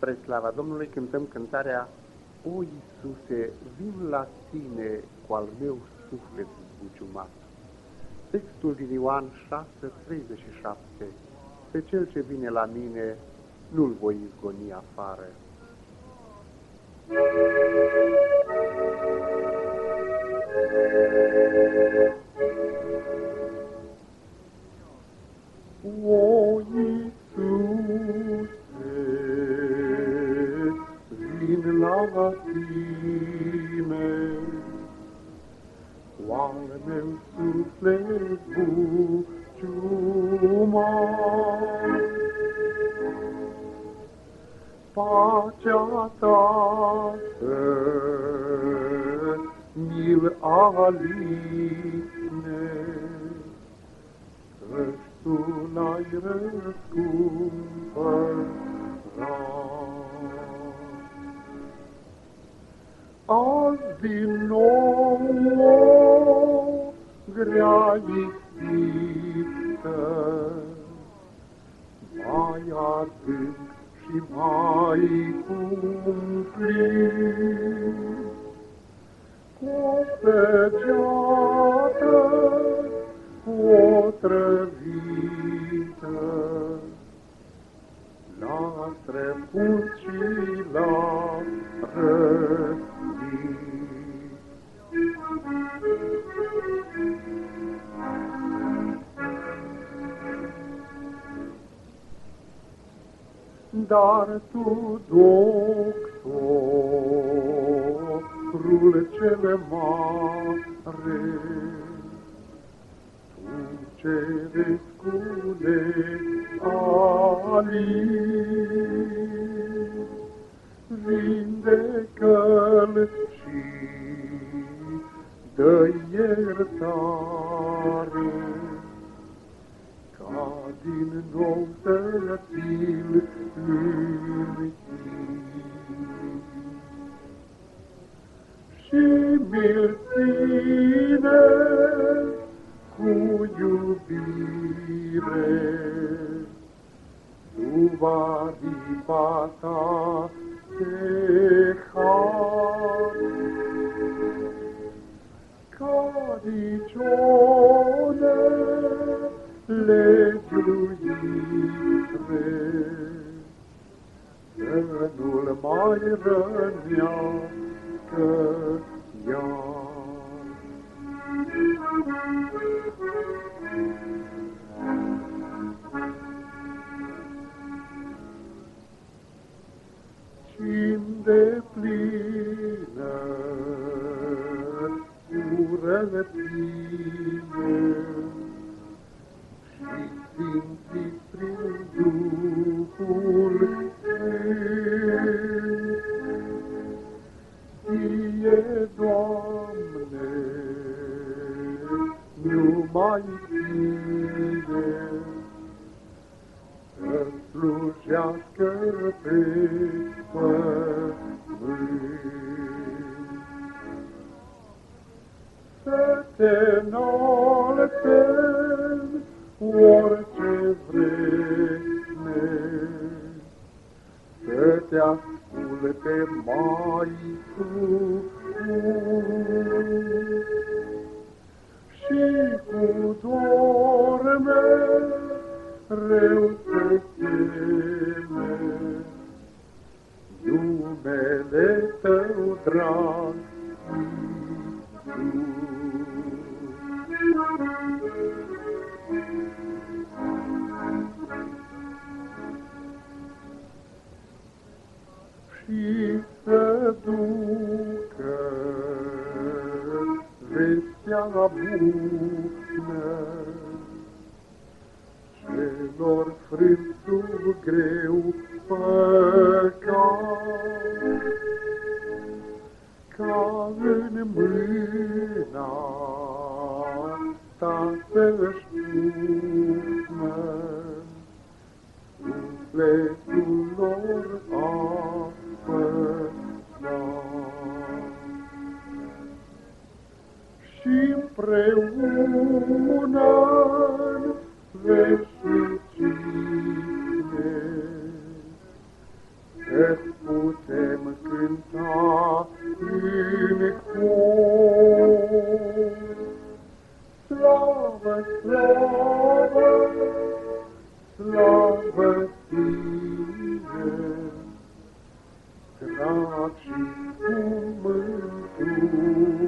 Spre slava Domnului cântăm cântarea O Iisuse, vin la tine cu al meu suflet zbuciumat. Textul din Ioan 6:37 Pe cel ce vine la mine, nu-l voi izgoni afară. O vin la tine, cu meu suflet buciumat. Pacea ta să mi-l aline, Căci tu n-ai răscumpărat. Azi din nou grea ispită, mai adânc și mai cumplit. Cu o săgeată otrăvită, la străput și la răzbit. Dar tu, doctorul cel mare, ce descule ali. Vindecă-l și dă iertare, ca din nou să ți-l cu iubire, sub aripa ta de har. Ca dicione legiuire, să nu-l mai rănească ea. Cim de plină, urele pline, numai Ție, să slujească pe pământ. Să te înălțăm orice vreme, să te asculte mai și cu dorme rău să cheme numele Tău drag, Și să ducă vestea bună celor frânt sub greu păcat, ca în mâna ta să-și pună sufletul lor apăsat. împreună în veșnicine. Putem cânta în Slavă, slavă, slavă tine, Drag și cu mântul,